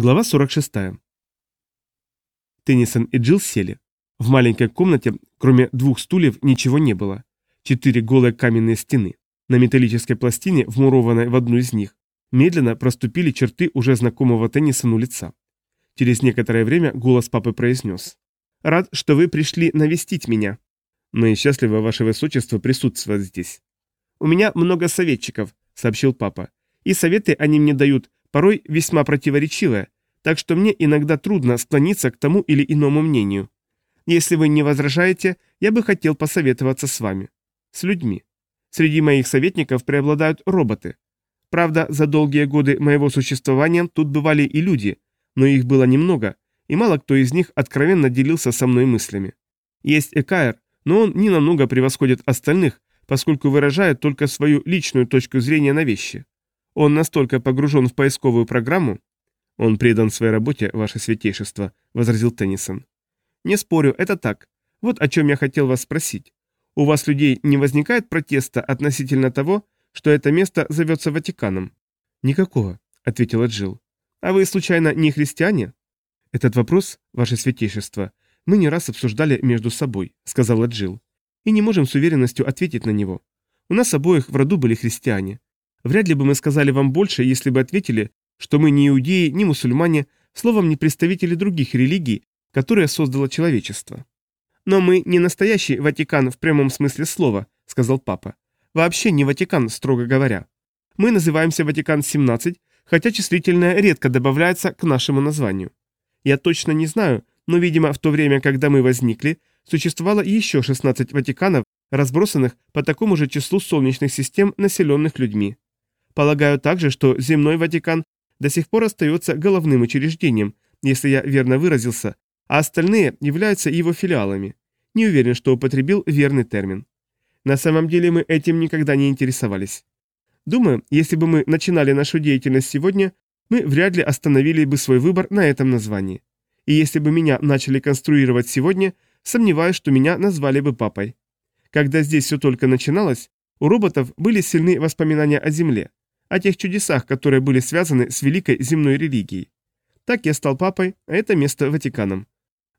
Глава 46. Теннисон и Джилл сели. В маленькой комнате, кроме двух стульев, ничего не было. Четыре голые каменные стены. На металлической пластине, вмурованной в одну из них, медленно проступили черты уже знакомого Теннисону лица. Через некоторое время голос папы произнес. «Рад, что вы пришли навестить меня. Мы счастливы, ваше высочество, присутствовать здесь». «У меня много советчиков», — сообщил папа. «И советы они мне дают порой весьма противоречивое, так что мне иногда трудно склониться к тому или иному мнению. Если вы не возражаете, я бы хотел посоветоваться с вами. С людьми. Среди моих советников преобладают роботы. Правда, за долгие годы моего существования тут бывали и люди, но их было немного, и мало кто из них откровенно делился со мной мыслями. Есть Экаер, но он не намного превосходит остальных, поскольку выражает только свою личную точку зрения на вещи. Он настолько погружен в поисковую программу. Он предан своей работе, ваше святейшество, возразил Теннисон. Не спорю, это так. Вот о чем я хотел вас спросить. У вас людей не возникает протеста относительно того, что это место зовется Ватиканом? Никакого, ответила Джилл. А вы, случайно, не христиане? Этот вопрос, ваше святейшество, мы не раз обсуждали между собой, сказала Джилл. И не можем с уверенностью ответить на него. У нас обоих в роду были христиане. Вряд ли бы мы сказали вам больше, если бы ответили, что мы не иудеи, не мусульмане, словом, не представители других религий, которые создало человечество. Но мы не настоящий Ватикан в прямом смысле слова, сказал папа. Вообще не Ватикан, строго говоря. Мы называемся Ватикан-17, хотя числительное редко добавляется к нашему названию. Я точно не знаю, но, видимо, в то время, когда мы возникли, существовало еще 16 Ватиканов, разбросанных по такому же числу солнечных систем, населенных людьми. Полагаю также, что земной Ватикан до сих пор остается головным учреждением, если я верно выразился, а остальные являются его филиалами. Не уверен, что употребил верный термин. На самом деле мы этим никогда не интересовались. Думаю, если бы мы начинали нашу деятельность сегодня, мы вряд ли остановили бы свой выбор на этом названии. И если бы меня начали конструировать сегодня, сомневаюсь, что меня назвали бы папой. Когда здесь все только начиналось, у роботов были сильные воспоминания о Земле, о тех чудесах, которые были связаны с великой земной религией. Так я стал папой, а это место Ватиканом.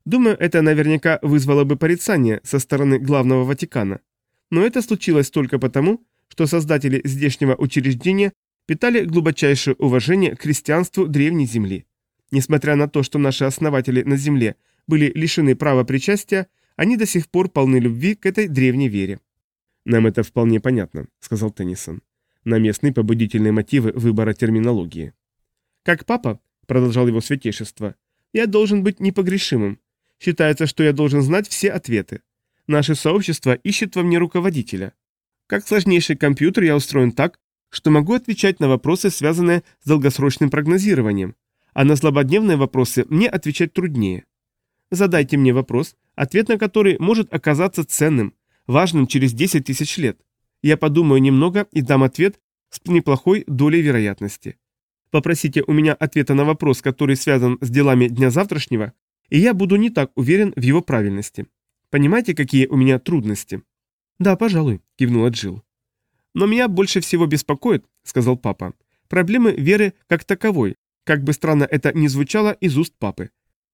Думаю, это наверняка вызвало бы порицание со стороны главного Ватикана. Но это случилось только потому, что создатели здешнего учреждения питали глубочайшее уважение к христианству Древней Земли. Несмотря на то, что наши основатели на Земле были лишены права причастия, они до сих пор полны любви к этой древней вере. «Нам это вполне понятно», — сказал Теннисон на местные побудительные мотивы выбора терминологии. «Как папа», — продолжал его святейшество, — «я должен быть непогрешимым. Считается, что я должен знать все ответы. Наше сообщество ищет во мне руководителя. Как сложнейший компьютер я устроен так, что могу отвечать на вопросы, связанные с долгосрочным прогнозированием, а на злободневные вопросы мне отвечать труднее. Задайте мне вопрос, ответ на который может оказаться ценным, важным через 10 тысяч лет. Я подумаю немного и дам ответ с неплохой долей вероятности. Попросите у меня ответа на вопрос, который связан с делами дня завтрашнего, и я буду не так уверен в его правильности. Понимаете, какие у меня трудности? Да, пожалуй, кивнула Джилл. Но меня больше всего беспокоит, сказал папа, проблемы веры как таковой, как бы странно это ни звучало из уст папы.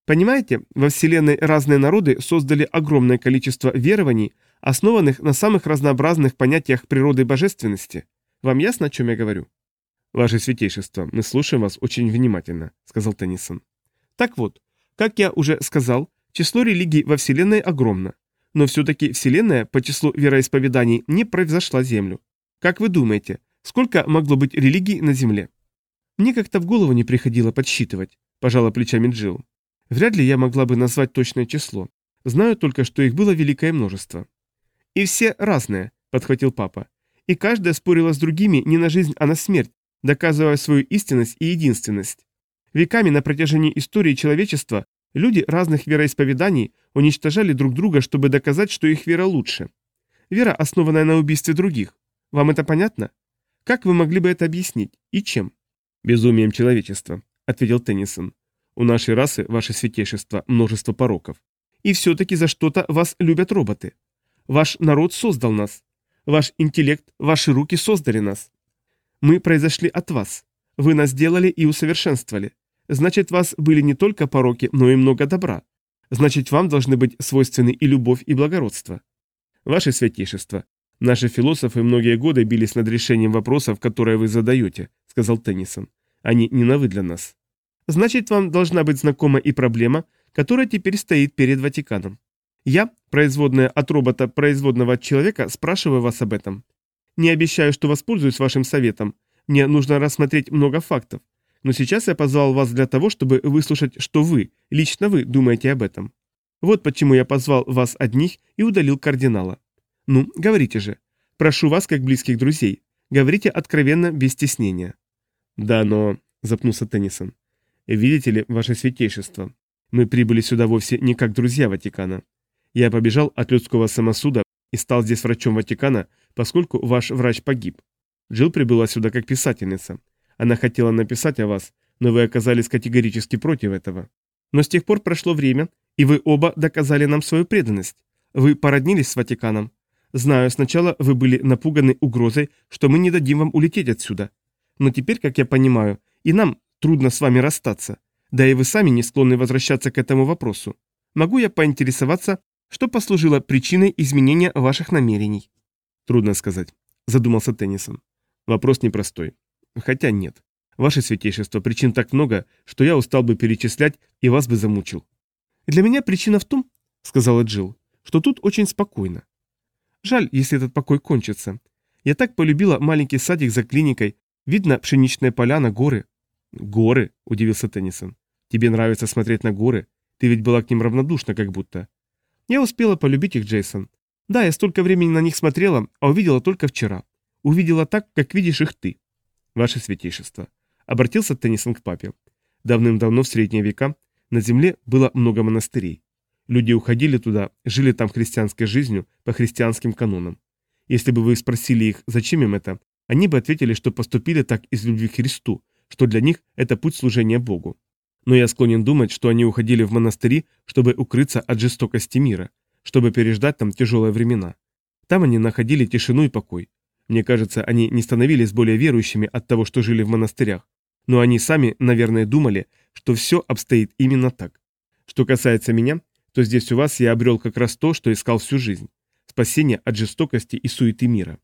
Понимаете, во Вселенной разные народы создали огромное количество верований, основанных на самых разнообразных понятиях природы и божественности. Вам ясно, о чем я говорю? Ваше святейшество, мы слушаем вас очень внимательно, сказал Теннисон. Так вот, как я уже сказал, число религий во Вселенной огромно. Но все-таки Вселенная по числу вероисповеданий не превзошла Землю. Как вы думаете, сколько могло быть религий на Земле? Мне как-то в голову не приходило подсчитывать, пожала плечами Джилл. Вряд ли я могла бы назвать точное число. Знаю только, что их было великое множество. «И все разные», — подхватил папа. «И каждая спорила с другими не на жизнь, а на смерть, доказывая свою истинность и единственность. Веками на протяжении истории человечества люди разных вероисповеданий уничтожали друг друга, чтобы доказать, что их вера лучше. Вера, основанная на убийстве других. Вам это понятно? Как вы могли бы это объяснить? И чем? Безумием человечества, ответил Теннисон. У нашей расы, ваше святейшество, множество пороков. И все-таки за что-то вас любят роботы. Ваш народ создал нас. Ваш интеллект, ваши руки создали нас. Мы произошли от вас. Вы нас сделали и усовершенствовали. Значит, вас были не только пороки, но и много добра. Значит, вам должны быть свойственны и любовь, и благородство. Ваше святейшество, наши философы многие годы бились над решением вопросов, которые вы задаете, сказал Теннисон. Они не новы для нас. Значит, вам должна быть знакома и проблема, которая теперь стоит перед Ватиканом. Я, производная от робота, производного от человека, спрашиваю вас об этом. Не обещаю, что воспользуюсь вашим советом. Мне нужно рассмотреть много фактов. Но сейчас я позвал вас для того, чтобы выслушать, что вы, лично вы, думаете об этом. Вот почему я позвал вас одних и удалил кардинала. Ну, говорите же. Прошу вас, как близких друзей. Говорите откровенно, без стеснения. Да, но... Запнулся Теннисон. Видите ли, ваше святейшество, мы прибыли сюда вовсе не как друзья Ватикана. Я побежал от людского самосуда и стал здесь врачом Ватикана, поскольку ваш врач погиб. Джилл прибыла сюда как писательница. Она хотела написать о вас, но вы оказались категорически против этого. Но с тех пор прошло время, и вы оба доказали нам свою преданность. Вы породнились с Ватиканом. Знаю, сначала вы были напуганы угрозой, что мы не дадим вам улететь отсюда. Но теперь, как я понимаю, и нам трудно с вами расстаться. Да и вы сами не склонны возвращаться к этому вопросу. Могу я поинтересоваться, что послужило причиной изменения ваших намерений? Трудно сказать, задумался Теннисон. Вопрос непростой. Хотя нет. Ваше святейшество, причин так много, что я устал бы перечислять и вас бы замучил. Для меня причина в том, сказала Джилл, что тут очень спокойно. Жаль, если этот покой кончится. Я так полюбила маленький садик за клиникой, видно пшеничные поля на горы. Горы, удивился Теннисон. Тебе нравится смотреть на горы? Ты ведь была к ним равнодушна как будто. Я успела полюбить их, Джейсон. Да, я столько времени на них смотрела, а увидела только вчера. Увидела так, как видишь их ты. Ваше святейшество. Обратился Теннисон к папе. Давным-давно в средние века на земле было много монастырей. Люди уходили туда, жили там христианской жизнью, по христианским канонам. Если бы вы спросили их, зачем им это, они бы ответили, что поступили так из любви к Христу, что для них это путь служения Богу. Но я склонен думать, что они уходили в монастыри, чтобы укрыться от жестокости мира, чтобы переждать там тяжелые времена. Там они находили тишину и покой. Мне кажется, они не становились более верующими от того, что жили в монастырях. Но они сами, наверное, думали, что все обстоит именно так. Что касается меня, то здесь у вас я обрел как раз то, что искал всю жизнь. Спасение от жестокости и суеты мира.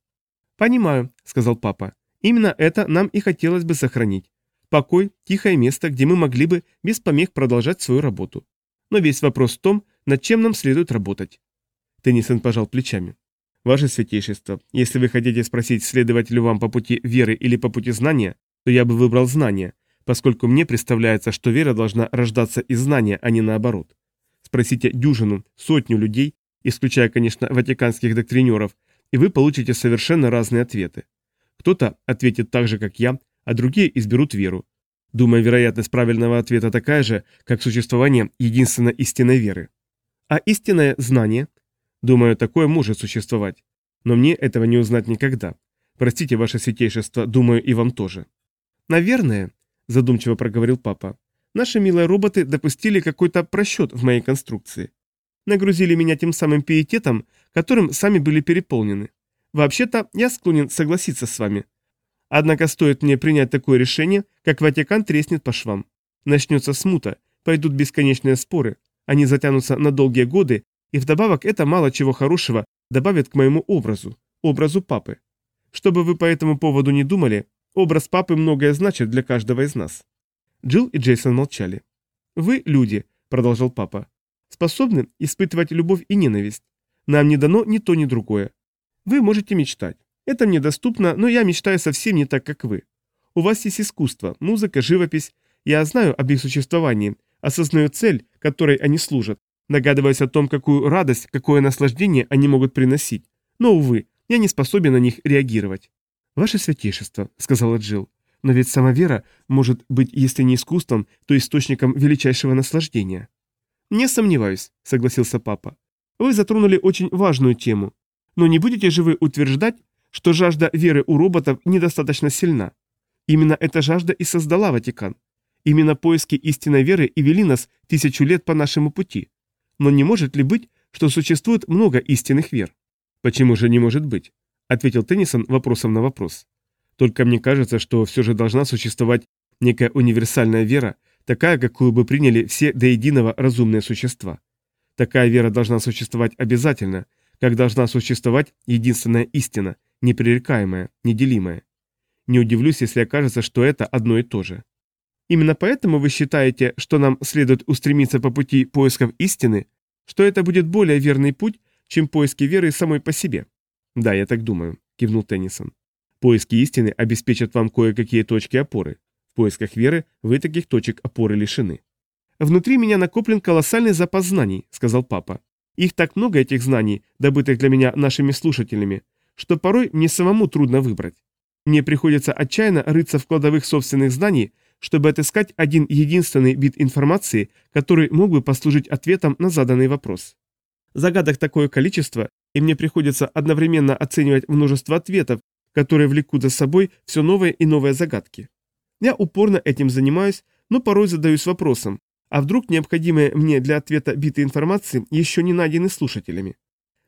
«Понимаю», — сказал папа. «Именно это нам и хотелось бы сохранить. Покой, тихое место, где мы могли бы без помех продолжать свою работу. Но весь вопрос в том, над чем нам следует работать. Теннисон пожал плечами. Ваше святейшество, если вы хотите спросить, следовать ли вам по пути веры или по пути знания, то я бы выбрал знания, поскольку мне представляется, что вера должна рождаться из знания, а не наоборот. Спросите дюжину, сотню людей, исключая, конечно, ватиканских доктринеров, и вы получите совершенно разные ответы. Кто-то ответит так же, как я, а другие изберут веру. Думаю, вероятность правильного ответа такая же, как существование единственно истинной веры. А истинное знание? Думаю, такое может существовать. Но мне этого не узнать никогда. Простите, ваше святейшество, думаю, и вам тоже. Наверное, задумчиво проговорил папа, наши милые роботы допустили какой-то просчет в моей конструкции. Нагрузили меня тем самым пиететом, которым сами были переполнены. Вообще-то, я склонен согласиться с вами. Однако стоит мне принять такое решение, как Ватикан треснет по швам. Начнется смута, пойдут бесконечные споры, они затянутся на долгие годы, и вдобавок это мало чего хорошего добавит к моему образу, образу папы. Что бы вы по этому поводу не думали, образ папы многое значит для каждого из нас. Джилл и Джейсон молчали. «Вы, люди», — продолжал папа, — «способны испытывать любовь и ненависть. Нам не дано ни то, ни другое. Вы можете мечтать. Это мне доступно, но я мечтаю совсем не так, как вы. У вас есть искусство, музыка, живопись. Я знаю об их существовании, осознаю цель, которой они служат, догадываясь о том, какую радость, какое наслаждение они могут приносить. Но, увы, я не способен на них реагировать. «Ваше святейшество», — сказала Джилл, — «но ведь сама вера может быть, если не искусством, то источником величайшего наслаждения». «Не сомневаюсь», — согласился папа. «Вы затронули очень важную тему. Но не будете же вы утверждать, что жажда веры у роботов недостаточно сильна. Именно эта жажда и создала Ватикан. Именно поиски истинной веры и вели нас тысячу лет по нашему пути. Но не может ли быть, что существует много истинных вер? Почему же не может быть? Ответил Теннисон вопросом на вопрос. Только мне кажется, что все же должна существовать некая универсальная вера, такая, какую бы приняли все до единого разумные существа. Такая вера должна существовать обязательно, как должна существовать единственная истина, непререкаемая, неделимая. Не удивлюсь, если окажется, что это одно и то же. Именно поэтому вы считаете, что нам следует устремиться по пути поисков истины, что это будет более верный путь, чем поиски веры самой по себе? Да, я так думаю, кивнул Теннисон. Поиски истины обеспечат вам кое-какие точки опоры. В поисках веры вы таких точек опоры лишены. «Внутри меня накоплен колоссальный запас знаний», — сказал папа. «Их так много, этих знаний, добытых для меня нашими слушателями, что порой мне самому трудно выбрать. Мне приходится отчаянно рыться в кладовых собственных знаний, чтобы отыскать один единственный вид информации, который мог бы послужить ответом на заданный вопрос. Загадок такое количество, и мне приходится одновременно оценивать множество ответов, которые влекут за собой все новые и новые загадки. Я упорно этим занимаюсь, но порой задаюсь вопросом, а вдруг необходимые мне для ответа биты информации еще не найдены слушателями?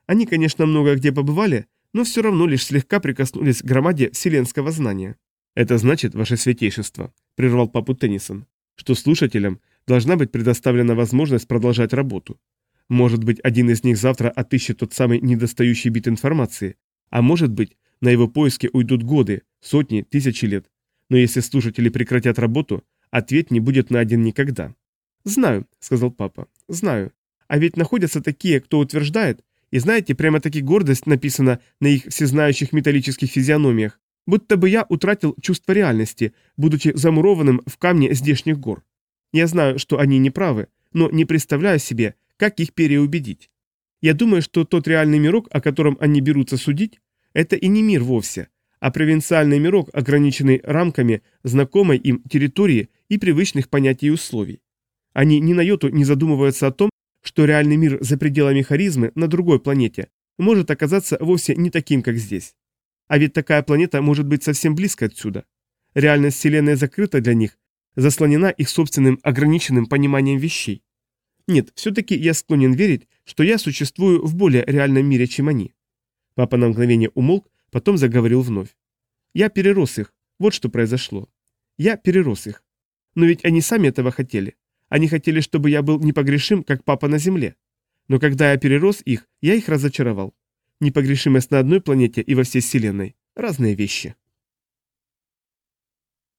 Они, конечно, много где побывали, но все равно лишь слегка прикоснулись к громаде вселенского знания. «Это значит, ваше святейшество», — прервал папу Теннисон, «что слушателям должна быть предоставлена возможность продолжать работу. Может быть, один из них завтра отыщет тот самый недостающий бит информации, а может быть, на его поиски уйдут годы, сотни, тысячи лет. Но если слушатели прекратят работу, ответ не будет найден никогда». «Знаю», — сказал папа, — «знаю. А ведь находятся такие, кто утверждает, и знаете, прямо-таки гордость написана на их всезнающих металлических физиономиях, будто бы я утратил чувство реальности, будучи замурованным в камне здешних гор. Я знаю, что они не правы, но не представляю себе, как их переубедить. Я думаю, что тот реальный мирок, о котором они берутся судить, это и не мир вовсе, а провинциальный мирок, ограниченный рамками знакомой им территории и привычных понятий и условий. Они ни на йоту не задумываются о том, что реальный мир за пределами харизмы на другой планете может оказаться вовсе не таким, как здесь. А ведь такая планета может быть совсем близко отсюда. Реальность Вселенной закрыта для них, заслонена их собственным ограниченным пониманием вещей. Нет, все-таки я склонен верить, что я существую в более реальном мире, чем они. Папа на мгновение умолк, потом заговорил вновь. Я перерос их, вот что произошло. Я перерос их. Но ведь они сами этого хотели. Они хотели, чтобы я был непогрешим, как папа на Земле. Но когда я перерос их, я их разочаровал. Непогрешимость на одной планете и во всей Вселенной – разные вещи.